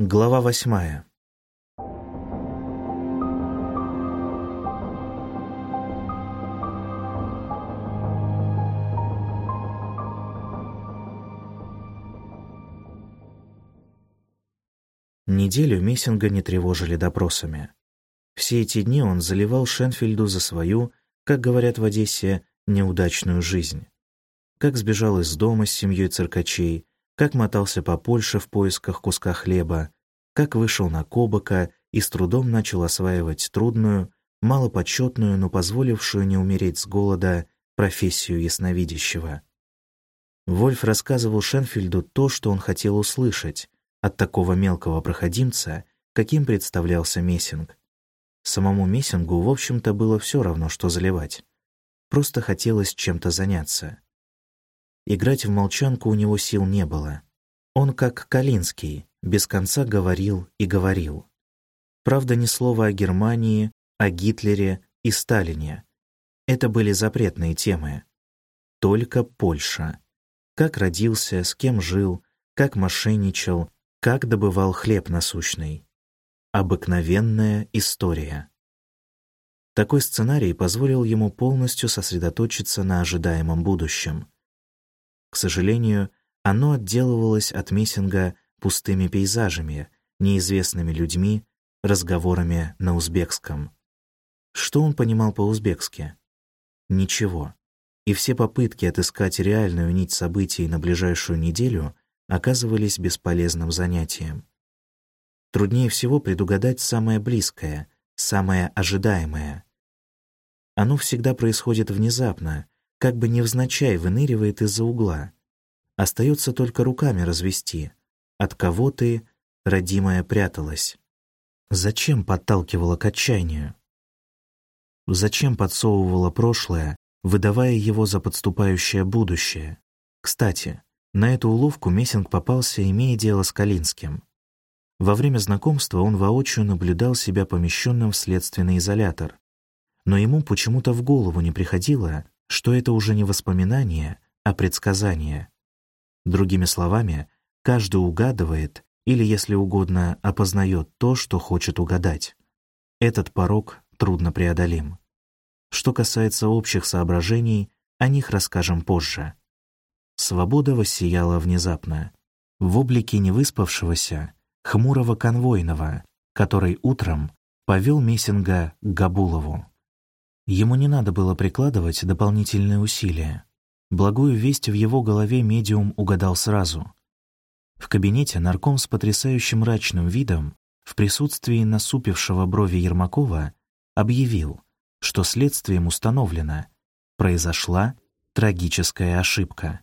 Глава восьмая. Неделю Мессинга не тревожили допросами. Все эти дни он заливал Шенфельду за свою, как говорят в Одессе, неудачную жизнь. Как сбежал из дома с семьей циркачей, как мотался по Польше в поисках куска хлеба, как вышел на Кобака и с трудом начал осваивать трудную, малопочетную, но позволившую не умереть с голода профессию ясновидящего. Вольф рассказывал Шенфельду то, что он хотел услышать, от такого мелкого проходимца, каким представлялся Мессинг. Самому Мессингу, в общем-то, было все равно, что заливать. Просто хотелось чем-то заняться. Играть в молчанку у него сил не было. Он, как Калинский, без конца говорил и говорил. Правда, ни слова о Германии, о Гитлере и Сталине. Это были запретные темы. Только Польша. Как родился, с кем жил, как мошенничал, как добывал хлеб насущный. Обыкновенная история. Такой сценарий позволил ему полностью сосредоточиться на ожидаемом будущем. К сожалению, оно отделывалось от Мессинга пустыми пейзажами, неизвестными людьми, разговорами на узбекском. Что он понимал по-узбекски? Ничего. И все попытки отыскать реальную нить событий на ближайшую неделю оказывались бесполезным занятием. Труднее всего предугадать самое близкое, самое ожидаемое. Оно всегда происходит внезапно, как бы невзначай выныривает из-за угла. Остается только руками развести. От кого ты, родимая, пряталась? Зачем подталкивала к отчаянию? Зачем подсовывала прошлое, выдавая его за подступающее будущее? Кстати, на эту уловку Мессинг попался, имея дело с Калинским. Во время знакомства он воочию наблюдал себя помещенным в следственный изолятор. Но ему почему-то в голову не приходило, что это уже не воспоминание, а предсказание. Другими словами, каждый угадывает или, если угодно, опознает то, что хочет угадать. Этот порог трудно преодолим. Что касается общих соображений, о них расскажем позже. Свобода воссияла внезапно. В облике невыспавшегося, хмурого конвойного, который утром повел Мессинга к Габулову. Ему не надо было прикладывать дополнительные усилия. Благую весть в его голове медиум угадал сразу. В кабинете нарком с потрясающим мрачным видом в присутствии насупившего брови Ермакова объявил, что следствием установлено, произошла трагическая ошибка.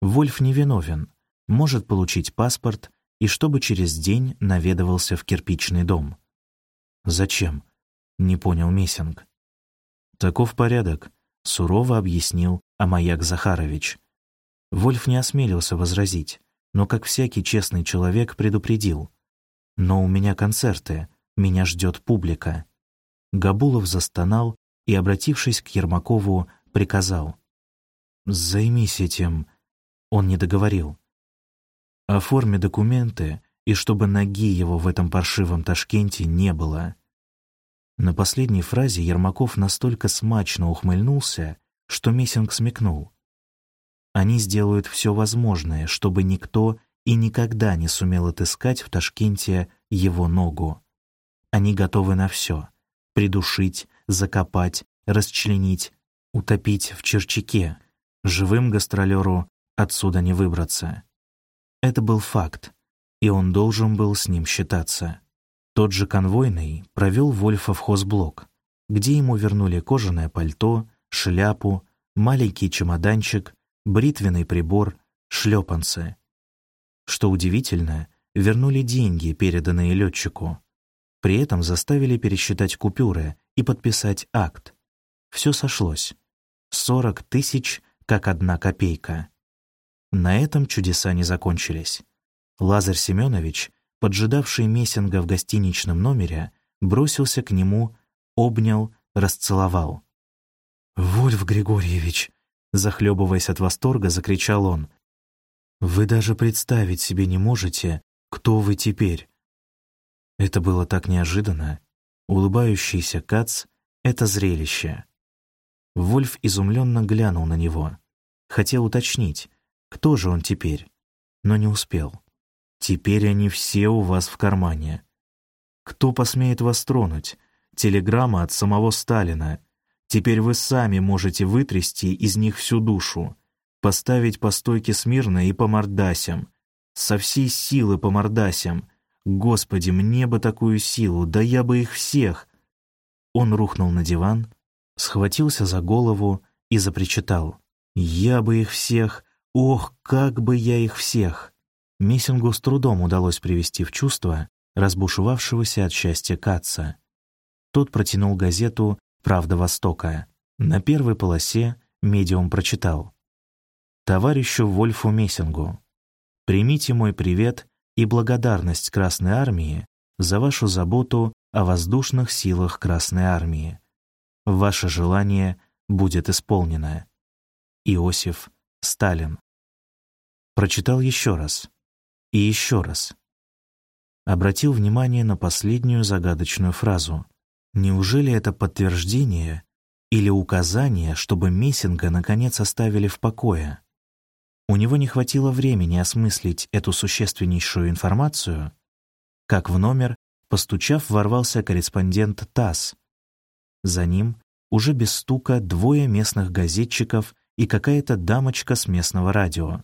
Вольф невиновен, может получить паспорт и чтобы через день наведывался в кирпичный дом. «Зачем?» — не понял Мессинг. «Таков порядок», — сурово объяснил Амаяк Захарович. Вольф не осмелился возразить, но, как всякий честный человек, предупредил. «Но у меня концерты, меня ждет публика». Габулов застонал и, обратившись к Ермакову, приказал. «Займись этим, он не договорил. Оформи документы, и чтобы ноги его в этом паршивом Ташкенте не было. На последней фразе Ермаков настолько смачно ухмыльнулся, что Мессинг смекнул. Они сделают все возможное, чтобы никто и никогда не сумел отыскать в Ташкенте его ногу. Они готовы на все — придушить, закопать, расчленить, утопить в черчаке. Живым гастролеру Отсюда не выбраться. Это был факт, и он должен был с ним считаться. Тот же конвойный провел Вольфа в хозблок, где ему вернули кожаное пальто, шляпу, маленький чемоданчик, бритвенный прибор, шлепанцы. Что удивительно, вернули деньги, переданные летчику. При этом заставили пересчитать купюры и подписать акт. Все сошлось. Сорок тысяч, как одна копейка. На этом чудеса не закончились. Лазарь Семенович, поджидавший Мессинга в гостиничном номере, бросился к нему, обнял, расцеловал. «Вольф Григорьевич!» Захлебываясь от восторга, закричал он. «Вы даже представить себе не можете, кто вы теперь, Это было так неожиданно. Улыбающийся Кац — это зрелище. Вольф изумленно глянул на него. Хотел уточнить, кто же он теперь, но не успел. Теперь они все у вас в кармане. Кто посмеет вас тронуть? Телеграмма от самого Сталина. Теперь вы сами можете вытрясти из них всю душу, поставить по стойке смирно и по мордасям. Со всей силы по мордасям. Господи, мне бы такую силу, да я бы их всех. Он рухнул на диван, схватился за голову и запричитал. «Я бы их всех! Ох, как бы я их всех!» Мессингу с трудом удалось привести в чувство разбушевавшегося от счастья Каца. Тот протянул газету «Правда Востока». На первой полосе медиум прочитал. «Товарищу Вольфу Мессингу, примите мой привет и благодарность Красной Армии за вашу заботу о воздушных силах Красной Армии. Ваше желание будет исполнено. Иосиф Сталин. Прочитал еще раз. И еще раз. Обратил внимание на последнюю загадочную фразу. Неужели это подтверждение или указание, чтобы Мессинга наконец оставили в покое? У него не хватило времени осмыслить эту существеннейшую информацию, как в номер, постучав, ворвался корреспондент ТАСС, за ним, уже без стука, двое местных газетчиков и какая-то дамочка с местного радио.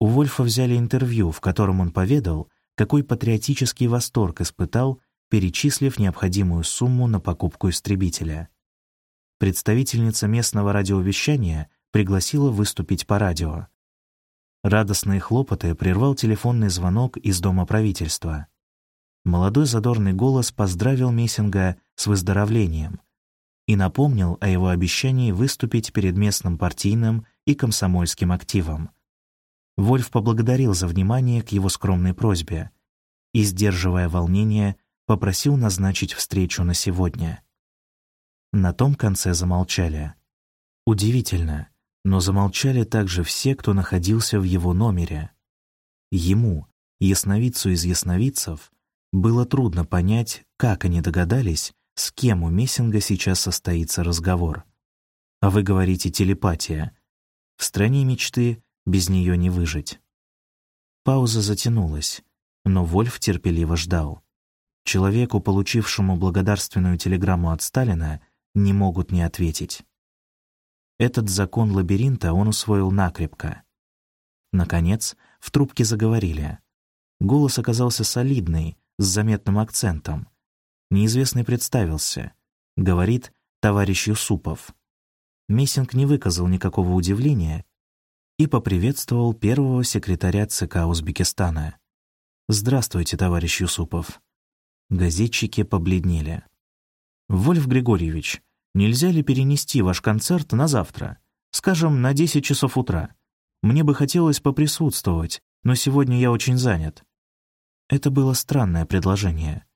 У Вольфа взяли интервью, в котором он поведал, какой патриотический восторг испытал, перечислив необходимую сумму на покупку истребителя. Представительница местного радиовещания пригласила выступить по радио. Радостные хлопоты прервал телефонный звонок из Дома правительства. Молодой задорный голос поздравил Мессинга с выздоровлением и напомнил о его обещании выступить перед местным партийным и комсомольским активом. Вольф поблагодарил за внимание к его скромной просьбе и, сдерживая волнение, попросил назначить встречу на сегодня. На том конце замолчали. Удивительно, но замолчали также все, кто находился в его номере. Ему, ясновидцу из ясновидцев, было трудно понять, как они догадались, с кем у Мессинга сейчас состоится разговор. А вы говорите телепатия. В стране мечты без нее не выжить. Пауза затянулась, но Вольф терпеливо ждал. Человеку, получившему благодарственную телеграмму от Сталина, не могут не ответить. Этот закон лабиринта он усвоил накрепко. Наконец, в трубке заговорили. Голос оказался солидный, с заметным акцентом. Неизвестный представился. Говорит товарищ Юсупов. Мессинг не выказал никакого удивления и поприветствовал первого секретаря ЦК Узбекистана. «Здравствуйте, товарищ Юсупов». Газетчики побледнели. «Вольф Григорьевич, нельзя ли перенести ваш концерт на завтра? Скажем, на 10 часов утра. Мне бы хотелось поприсутствовать, но сегодня я очень занят. Это было странное предложение.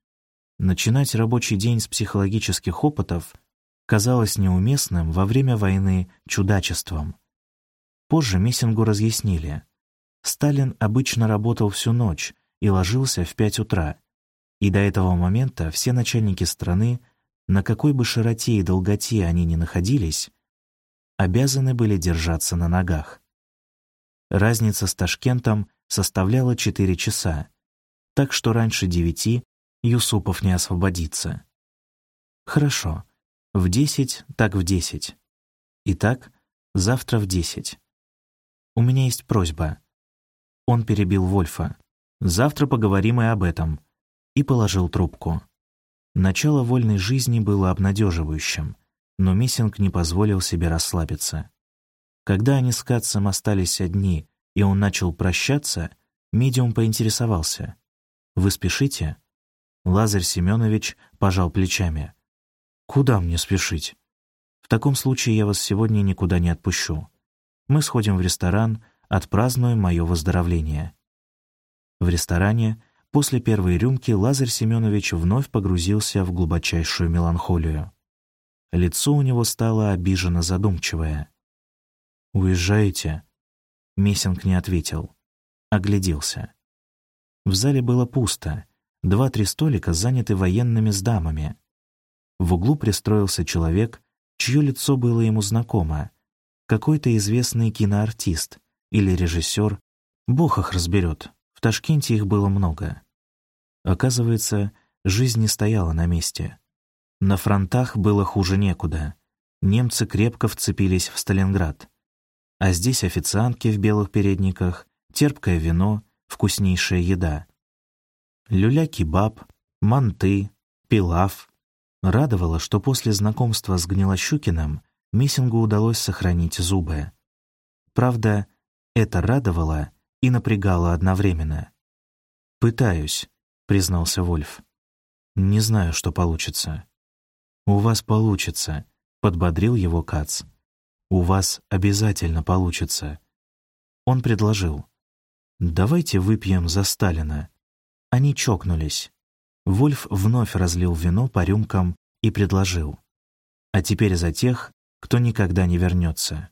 Начинать рабочий день с психологических опытов казалось неуместным во время войны чудачеством. Позже Мессингу разъяснили. Сталин обычно работал всю ночь и ложился в пять утра, и до этого момента все начальники страны, на какой бы широте и долготе они ни находились, обязаны были держаться на ногах. Разница с Ташкентом составляла 4 часа, так что раньше девяти Юсупов не освободится. Хорошо, в десять, так в десять. Итак, завтра в десять. У меня есть просьба. Он перебил Вольфа. Завтра поговорим и об этом. И положил трубку. Начало вольной жизни было обнадеживающим, но Мессинг не позволил себе расслабиться. Когда они с Катцем остались одни, и он начал прощаться, медиум поинтересовался. Вы спешите?» Лазарь Семенович пожал плечами. «Куда мне спешить? В таком случае я вас сегодня никуда не отпущу. Мы сходим в ресторан, отпразднуем мое выздоровление». В ресторане после первой рюмки Лазарь Семенович вновь погрузился в глубочайшую меланхолию. Лицо у него стало обиженно задумчивое. «Уезжаете?» Мессинг не ответил. Огляделся. В зале было пусто. Два-три столика заняты военными с дамами. В углу пристроился человек, чье лицо было ему знакомо. Какой-то известный киноартист или режиссер. Бог их разберет. В Ташкенте их было много. Оказывается, жизнь не стояла на месте. На фронтах было хуже некуда. Немцы крепко вцепились в Сталинград. А здесь официантки в белых передниках, терпкое вино, вкуснейшая еда. Люля-кебаб, манты, пилав. Радовало, что после знакомства с Гнилощукиным Мессингу удалось сохранить зубы. Правда, это радовало и напрягало одновременно. «Пытаюсь», — признался Вольф. «Не знаю, что получится». «У вас получится», — подбодрил его Кац. «У вас обязательно получится». Он предложил. «Давайте выпьем за Сталина». Они чокнулись. Вольф вновь разлил вино по рюмкам и предложил. «А теперь за тех, кто никогда не вернется,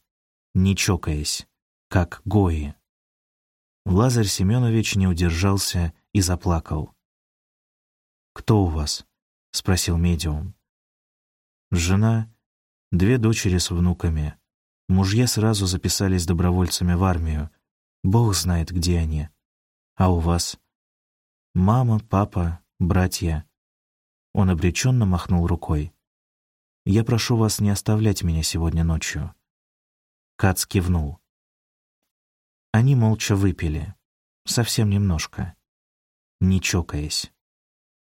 не чокаясь, как Гои». Лазарь Семенович не удержался и заплакал. «Кто у вас?» — спросил медиум. «Жена, две дочери с внуками. Мужья сразу записались добровольцами в армию. Бог знает, где они. А у вас?» «Мама, папа, братья». Он обреченно махнул рукой. «Я прошу вас не оставлять меня сегодня ночью». Кац кивнул. Они молча выпили. Совсем немножко. Не чокаясь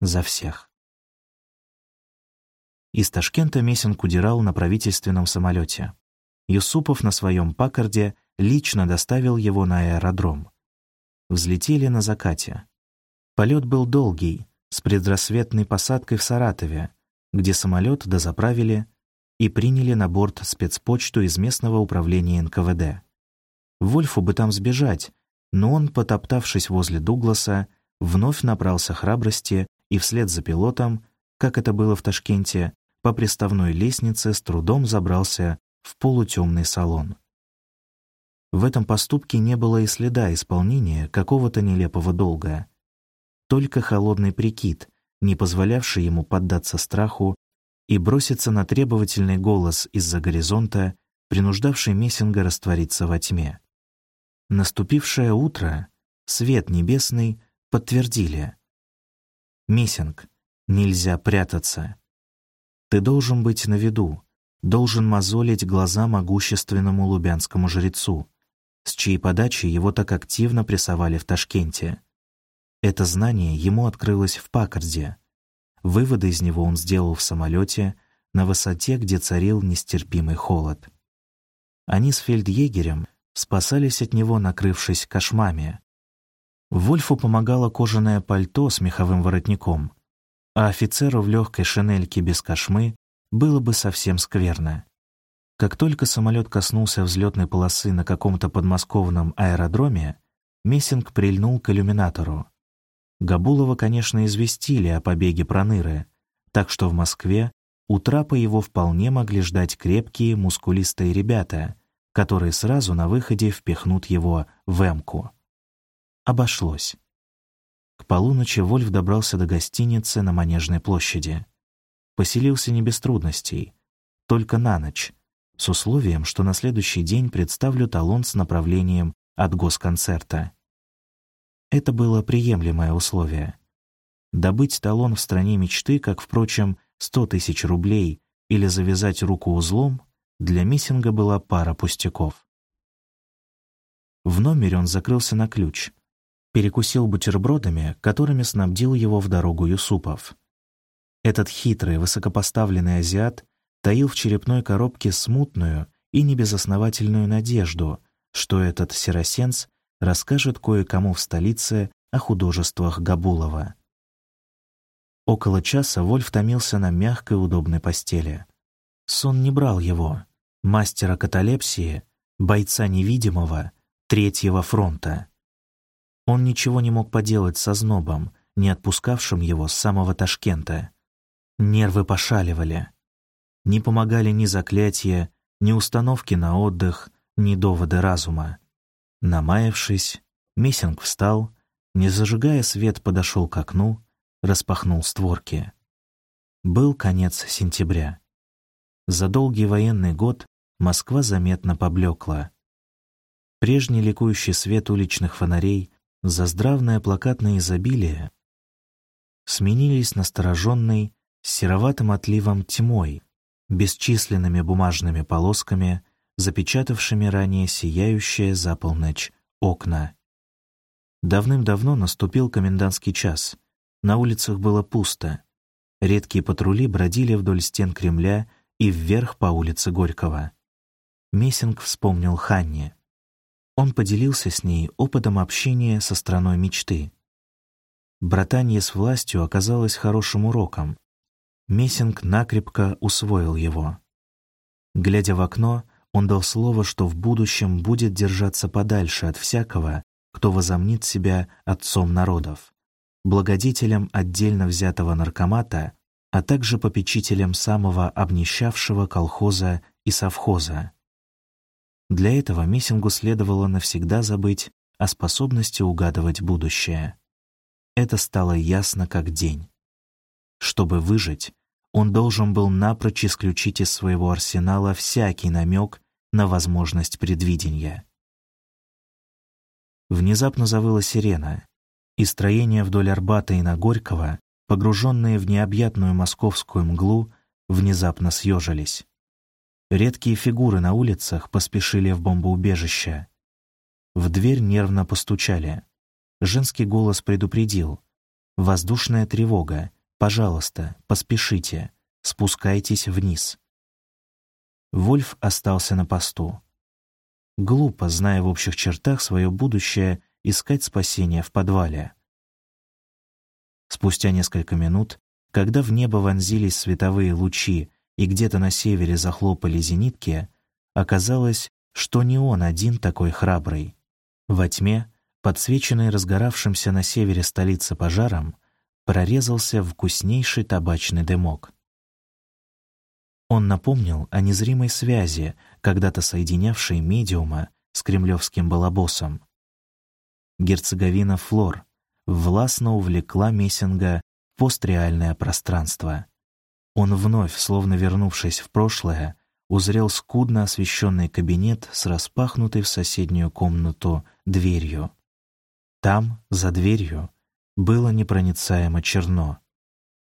за всех. Из Ташкента Месинг удирал на правительственном самолете. Юсупов на своем Паккарде лично доставил его на аэродром. Взлетели на закате. Полет был долгий, с предрассветной посадкой в Саратове, где самолет дозаправили и приняли на борт спецпочту из местного управления НКВД. Вольфу бы там сбежать, но он, потоптавшись возле Дугласа, вновь набрался храбрости и вслед за пилотом, как это было в Ташкенте, по приставной лестнице с трудом забрался в полутемный салон. В этом поступке не было и следа исполнения какого-то нелепого долга. Только холодный прикид, не позволявший ему поддаться страху и броситься на требовательный голос из-за горизонта, принуждавший Мессинга раствориться во тьме. Наступившее утро, свет небесный, подтвердили. Миссинг. Нельзя прятаться. Ты должен быть на виду, должен мозолить глаза могущественному лубянскому жрецу, с чьей подачи его так активно прессовали в Ташкенте. Это знание ему открылось в Паккарде. Выводы из него он сделал в самолете на высоте, где царил нестерпимый холод. Они с фельдъегерем спасались от него, накрывшись кошмами, Вольфу помогало кожаное пальто с меховым воротником, а офицеру в легкой шинельке без кошмы было бы совсем скверно. Как только самолет коснулся взлетной полосы на каком-то подмосковном аэродроме, Мессинг прильнул к иллюминатору. Габулова, конечно, известили о побеге Проныры, так что в Москве у трапа его вполне могли ждать крепкие, мускулистые ребята, которые сразу на выходе впихнут его в эмку. Обошлось. К полуночи Вольф добрался до гостиницы на Манежной площади. Поселился не без трудностей, только на ночь, с условием, что на следующий день представлю талон с направлением от госконцерта. Это было приемлемое условие. Добыть талон в стране мечты, как, впрочем, сто тысяч рублей или завязать руку узлом, для Миссинга была пара пустяков. В номере он закрылся на ключ — перекусил бутербродами, которыми снабдил его в дорогу Юсупов. Этот хитрый, высокопоставленный азиат таил в черепной коробке смутную и небезосновательную надежду, что этот сиросенц расскажет кое-кому в столице о художествах Габулова. Около часа Вольф томился на мягкой удобной постели. Сон не брал его, мастера каталепсии, бойца невидимого, третьего фронта. Он ничего не мог поделать со знобом, не отпускавшим его с самого Ташкента. Нервы пошаливали. Не помогали ни заклятия, ни установки на отдых, ни доводы разума. Намаявшись, Мессинг встал, не зажигая свет, подошел к окну, распахнул створки. Был конец сентября. За долгий военный год Москва заметно поблекла. Прежний ликующий свет уличных фонарей, заздравное плакатное изобилие сменились настороженной, сероватым отливом тьмой, бесчисленными бумажными полосками, запечатавшими ранее сияющее за полночь окна. Давным-давно наступил комендантский час. На улицах было пусто. Редкие патрули бродили вдоль стен Кремля и вверх по улице Горького. Мессинг вспомнил Ханне. Он поделился с ней опытом общения со страной мечты. Братанье с властью оказалось хорошим уроком. Мессинг накрепко усвоил его. Глядя в окно, он дал слово, что в будущем будет держаться подальше от всякого, кто возомнит себя отцом народов, благодетелем отдельно взятого наркомата, а также попечителем самого обнищавшего колхоза и совхоза. Для этого Мессингу следовало навсегда забыть о способности угадывать будущее. Это стало ясно как день. Чтобы выжить, он должен был напрочь исключить из своего арсенала всякий намек на возможность предвидения. Внезапно завыла сирена, и строения вдоль Арбата и на Горького, погруженные в необъятную московскую мглу, внезапно съежились. Редкие фигуры на улицах поспешили в бомбоубежище. В дверь нервно постучали. Женский голос предупредил. «Воздушная тревога. Пожалуйста, поспешите. Спускайтесь вниз». Вольф остался на посту. Глупо, зная в общих чертах свое будущее, искать спасения в подвале. Спустя несколько минут, когда в небо вонзились световые лучи и где-то на севере захлопали зенитки, оказалось, что не он один такой храбрый. Во тьме, подсвеченный разгоравшимся на севере столицы пожаром, прорезался вкуснейший табачный дымок. Он напомнил о незримой связи, когда-то соединявшей медиума с кремлевским балабосом. Герцеговина Флор властно увлекла Мессинга в постреальное пространство. Он вновь, словно вернувшись в прошлое, узрел скудно освещенный кабинет с распахнутой в соседнюю комнату дверью. Там, за дверью, было непроницаемо черно.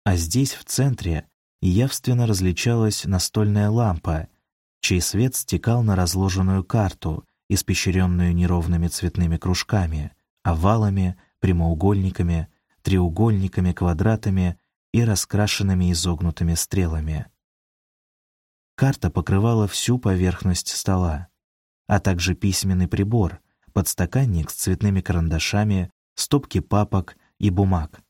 А здесь, в центре, явственно различалась настольная лампа, чей свет стекал на разложенную карту, испещренную неровными цветными кружками, овалами, прямоугольниками, треугольниками, квадратами и раскрашенными изогнутыми стрелами. Карта покрывала всю поверхность стола, а также письменный прибор, подстаканник с цветными карандашами, стопки папок и бумаг.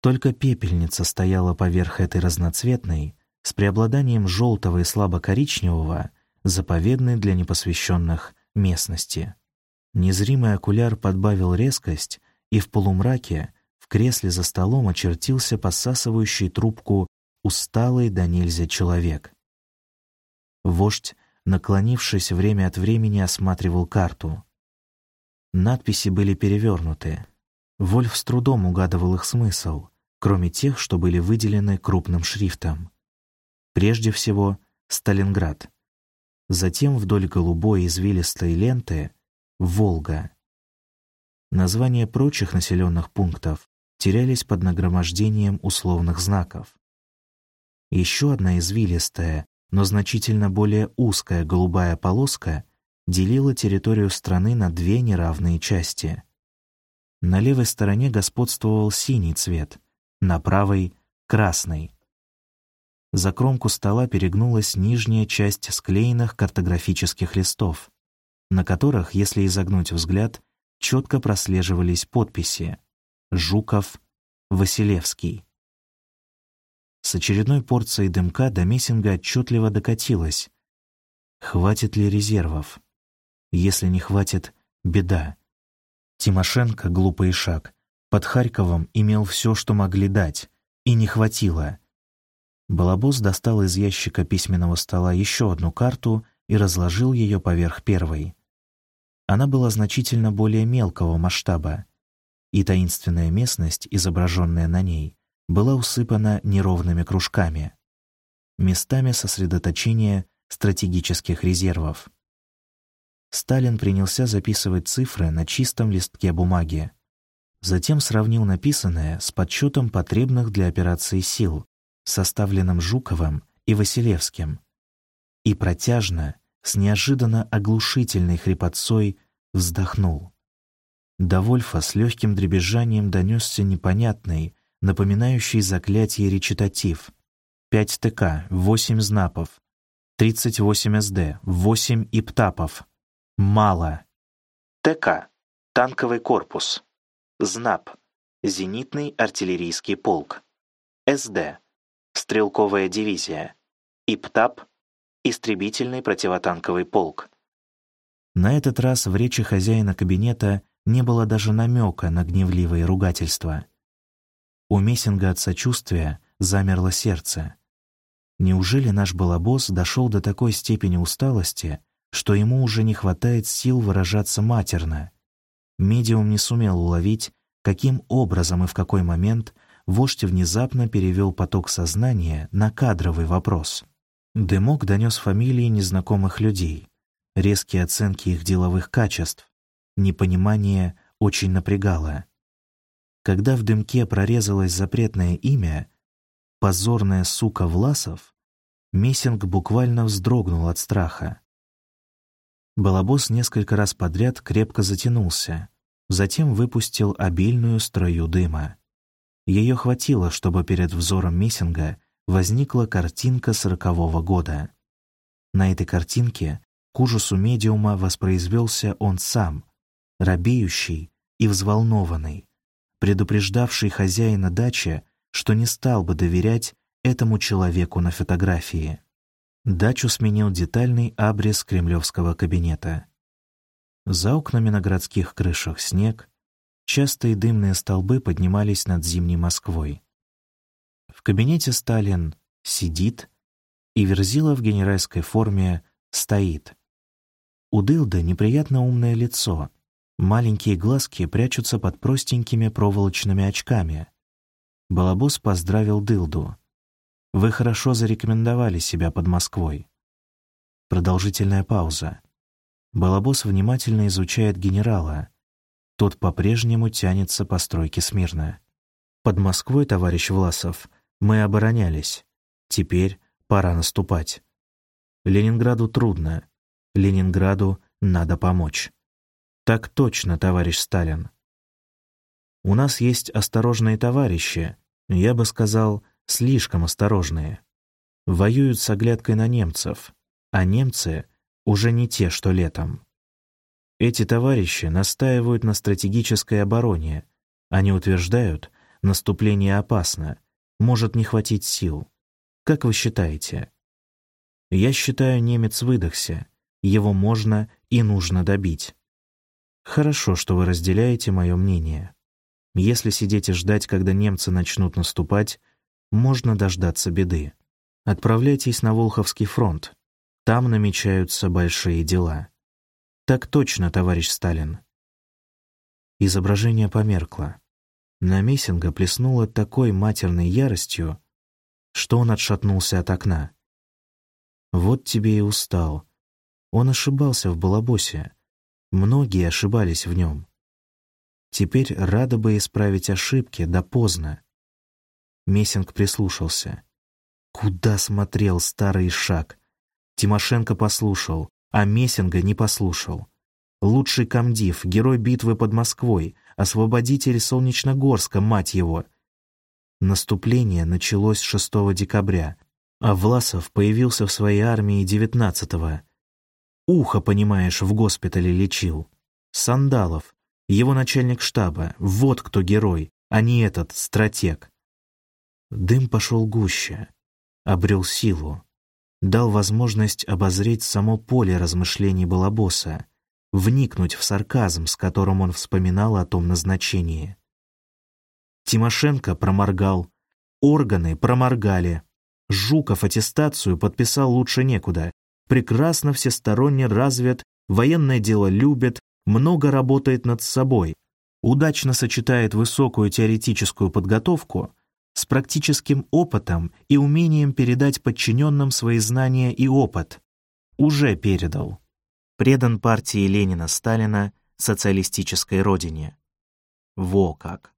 Только пепельница стояла поверх этой разноцветной, с преобладанием желтого и слабо-коричневого, заповедной для непосвященных местности. Незримый окуляр подбавил резкость, и в полумраке в кресле за столом очертился посасывающий трубку усталый до нельзя человек. Вождь, наклонившись время от времени, осматривал карту. Надписи были перевернуты. Вольф с трудом угадывал их смысл, кроме тех, что были выделены крупным шрифтом. Прежде всего, Сталинград. Затем вдоль голубой извилистой ленты — Волга. Названия прочих населенных пунктов терялись под нагромождением условных знаков. Еще одна извилистая, но значительно более узкая голубая полоска делила территорию страны на две неравные части. На левой стороне господствовал синий цвет, на правой — красный. За кромку стола перегнулась нижняя часть склеенных картографических листов, на которых, если изогнуть взгляд, четко прослеживались подписи Жуков, Василевский. С очередной порцией дымка до Мессинга отчетливо докатилось. Хватит ли резервов? Если не хватит, беда. Тимошенко, глупый шаг, под Харьковом имел все, что могли дать, и не хватило. Балабос достал из ящика письменного стола еще одну карту и разложил ее поверх первой. Она была значительно более мелкого масштаба, и таинственная местность, изображенная на ней, была усыпана неровными кружками, местами сосредоточения стратегических резервов. Сталин принялся записывать цифры на чистом листке бумаги. Затем сравнил написанное с подсчетом потребных для операции сил, составленным Жуковым и Василевским. И протяжно, с неожиданно оглушительной хрипотцой, вздохнул. До Вольфа с легким дребезжанием донесся непонятный, напоминающий заклятие речитатив. 5 ТК, 8 знапов, 38 СД, 8 иптапов. Мало. ТК. Танковый корпус. ЗНАП. Зенитный артиллерийский полк. СД. Стрелковая дивизия. ИПТАП. Истребительный противотанковый полк. На этот раз в речи хозяина кабинета не было даже намека на гневливые ругательства. У Мессинга от сочувствия замерло сердце. Неужели наш балабос дошел до такой степени усталости, что ему уже не хватает сил выражаться матерно? Медиум не сумел уловить, каким образом и в какой момент вождь внезапно перевел поток сознания на кадровый вопрос. Дымок донес фамилии незнакомых людей, резкие оценки их деловых качеств, непонимание очень напрягало. Когда в дымке прорезалось запретное имя, позорная сука Власов, Мессинг буквально вздрогнул от страха. Балабос несколько раз подряд крепко затянулся, затем выпустил обильную струю дыма. Ее хватило, чтобы перед взором Мессинга возникла картинка сорокового года. На этой картинке к ужасу медиума воспроизвелся он сам, робеющий и взволнованный, предупреждавший хозяина дачи, что не стал бы доверять этому человеку на фотографии. Дачу сменил детальный абрис кремлевского кабинета. За окнами на городских крышах снег, частые дымные столбы поднимались над зимней Москвой. В кабинете Сталин сидит, и Верзила в генеральской форме стоит. У Дылда неприятно умное лицо, Маленькие глазки прячутся под простенькими проволочными очками. Балабус поздравил Дылду. «Вы хорошо зарекомендовали себя под Москвой». Продолжительная пауза. Балабус внимательно изучает генерала. Тот по-прежнему тянется по стройке смирно. «Под Москвой, товарищ Власов, мы оборонялись. Теперь пора наступать. Ленинграду трудно. Ленинграду надо помочь». Так точно, товарищ Сталин. У нас есть осторожные товарищи, я бы сказал, слишком осторожные. Воюют с оглядкой на немцев, а немцы уже не те, что летом. Эти товарищи настаивают на стратегической обороне. Они утверждают, наступление опасно, может не хватить сил. Как вы считаете? Я считаю, немец выдохся, его можно и нужно добить. Хорошо, что вы разделяете мое мнение. Если сидеть и ждать, когда немцы начнут наступать, можно дождаться беды. Отправляйтесь на Волховский фронт. Там намечаются большие дела. Так точно, товарищ Сталин. Изображение померкло. На Мессинга плеснуло такой матерной яростью, что он отшатнулся от окна. Вот тебе и устал. Он ошибался в Балабосе. Многие ошибались в нем. Теперь рада бы исправить ошибки, да поздно. Мессинг прислушался. Куда смотрел старый шаг? Тимошенко послушал, а Мессинга не послушал. Лучший комдив, герой битвы под Москвой, освободитель Солнечногорска, мать его. Наступление началось 6 декабря, а Власов появился в своей армии 19-го. Ухо, понимаешь, в госпитале лечил. Сандалов, его начальник штаба, вот кто герой, а не этот стратег. Дым пошел гуще, обрел силу, дал возможность обозреть само поле размышлений Балабоса, вникнуть в сарказм, с которым он вспоминал о том назначении. Тимошенко проморгал, органы проморгали, Жуков аттестацию подписал лучше некуда, прекрасно всесторонне развит, военное дело любит, много работает над собой, удачно сочетает высокую теоретическую подготовку с практическим опытом и умением передать подчиненным свои знания и опыт. Уже передал. Предан партии Ленина-Сталина, социалистической родине. Во как!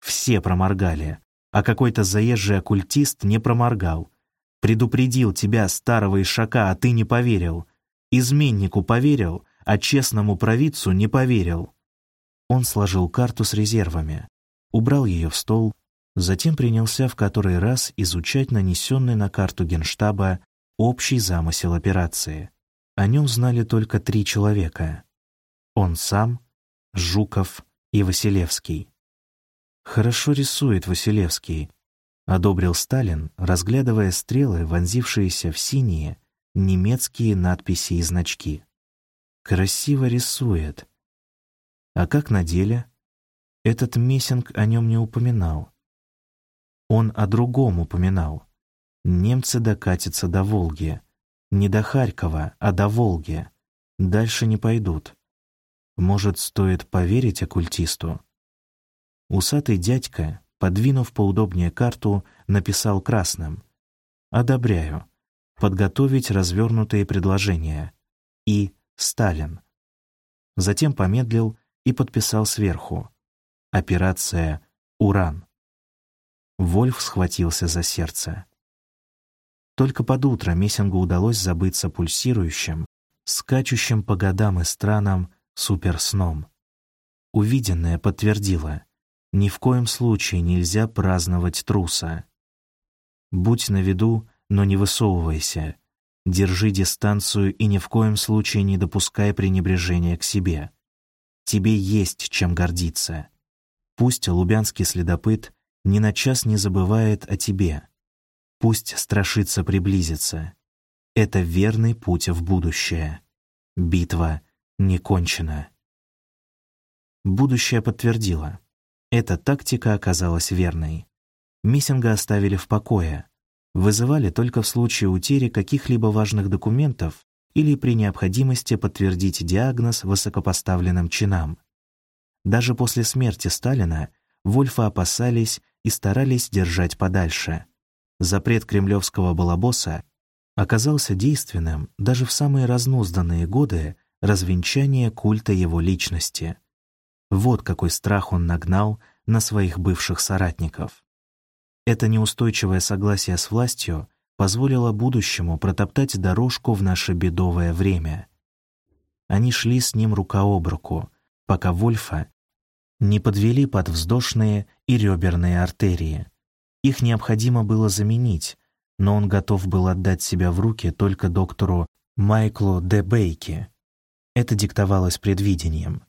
Все проморгали, а какой-то заезжий оккультист не проморгал. Предупредил тебя, старого ишака, а ты не поверил. Изменнику поверил, а честному провидцу не поверил. Он сложил карту с резервами, убрал ее в стол, Затем принялся в который раз изучать нанесенный на карту Генштаба общий замысел операции. О нем знали только три человека. Он сам, Жуков и Василевский. «Хорошо рисует Василевский», — одобрил Сталин, разглядывая стрелы, вонзившиеся в синие, немецкие надписи и значки. «Красиво рисует». А как на деле? Этот Мессинг о нем не упоминал. Он о другом упоминал. Немцы докатятся до Волги. Не до Харькова, а до Волги. Дальше не пойдут. Может, стоит поверить оккультисту? Усатый дядька, подвинув поудобнее карту, написал красным. «Одобряю. Подготовить развернутые предложения. И Сталин». Затем помедлил и подписал сверху. Операция «Уран». Вольф схватился за сердце. Только под утро Мессингу удалось забыться пульсирующим, скачущим по годам и странам суперсном. Увиденное подтвердило, ни в коем случае нельзя праздновать труса. Будь на виду, но не высовывайся. Держи дистанцию и ни в коем случае не допускай пренебрежения к себе. Тебе есть чем гордиться. Пусть лубянский следопыт ни на час не забывает о тебе. Пусть страшится приблизиться. Это верный путь в будущее. Битва не кончена. Будущее подтвердило. Эта тактика оказалась верной. Миссинга оставили в покое. Вызывали только в случае утери каких-либо важных документов или при необходимости подтвердить диагноз высокопоставленным чинам. Даже после смерти Сталина Вольфа опасались и старались держать подальше. Запрет кремлевского балабоса оказался действенным даже в самые разнузданные годы развенчания культа его личности. Вот какой страх он нагнал на своих бывших соратников. Это неустойчивое согласие с властью позволило будущему протоптать дорожку в наше бедовое время. Они шли с ним рука об руку, пока Вольфа не подвели подвздошные и реберные артерии. Их необходимо было заменить, но он готов был отдать себя в руки только доктору Майклу Де Бейке. Это диктовалось предвидением.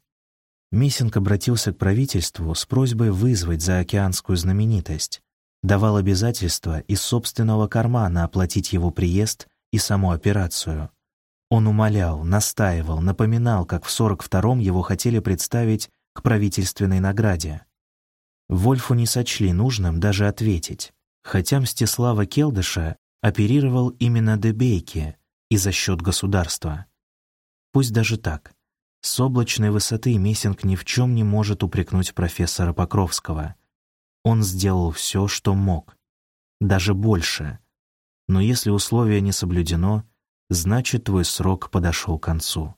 Мессинг обратился к правительству с просьбой вызвать заокеанскую знаменитость, давал обязательство из собственного кармана оплатить его приезд и саму операцию. Он умолял, настаивал, напоминал, как в 42-м его хотели представить к правительственной награде. Вольфу не сочли нужным даже ответить, хотя Мстислава Келдыша оперировал именно Дебейке и за счет государства. Пусть даже так. С облачной высоты Мессинг ни в чем не может упрекнуть профессора Покровского. Он сделал все, что мог. Даже больше. Но если условие не соблюдено, значит, твой срок подошел к концу.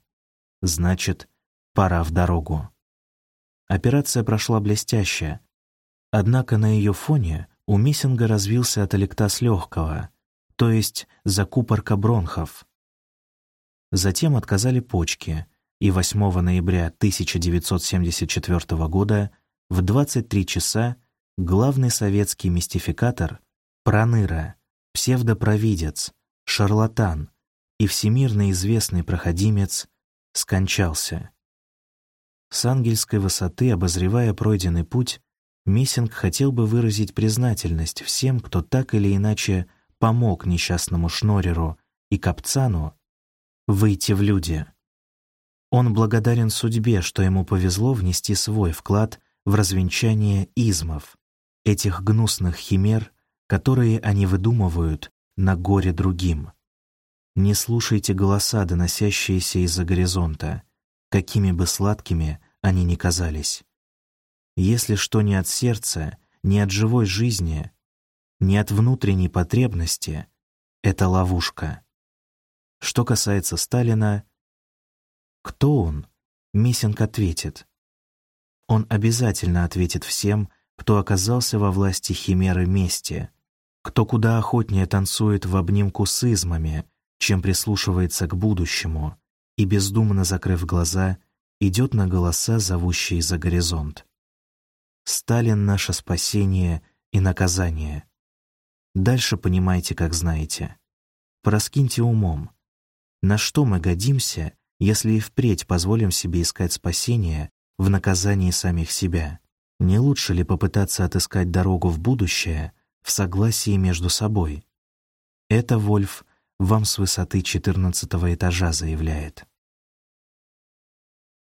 Значит, пора в дорогу. Операция прошла блестяще. Однако на ее фоне у Миссинга развился аталектаз легкого, то есть закупорка бронхов. Затем отказали почки, и 8 ноября 1974 года в 23 часа главный советский мистификатор Проныра, псевдопровидец, шарлатан и всемирно известный проходимец скончался. С ангельской высоты, обозревая пройденный путь, Миссинг хотел бы выразить признательность всем, кто так или иначе помог несчастному Шнореру и Капцану выйти в люди. Он благодарен судьбе, что ему повезло внести свой вклад в развенчание измов, этих гнусных химер, которые они выдумывают на горе другим. Не слушайте голоса, доносящиеся из-за горизонта какими бы сладкими они ни казались. Если что не от сердца, не от живой жизни, не от внутренней потребности — это ловушка. Что касается Сталина, кто он? Мессинг ответит. Он обязательно ответит всем, кто оказался во власти химеры мести, кто куда охотнее танцует в обнимку с измами, чем прислушивается к будущему и, бездумно закрыв глаза, идет на голоса, зовущие за горизонт. Сталин — наше спасение и наказание. Дальше понимайте, как знаете. Пораскиньте умом. На что мы годимся, если и впредь позволим себе искать спасение в наказании самих себя? Не лучше ли попытаться отыскать дорогу в будущее в согласии между собой? Это Вольф вам с высоты четырнадцатого этажа заявляет.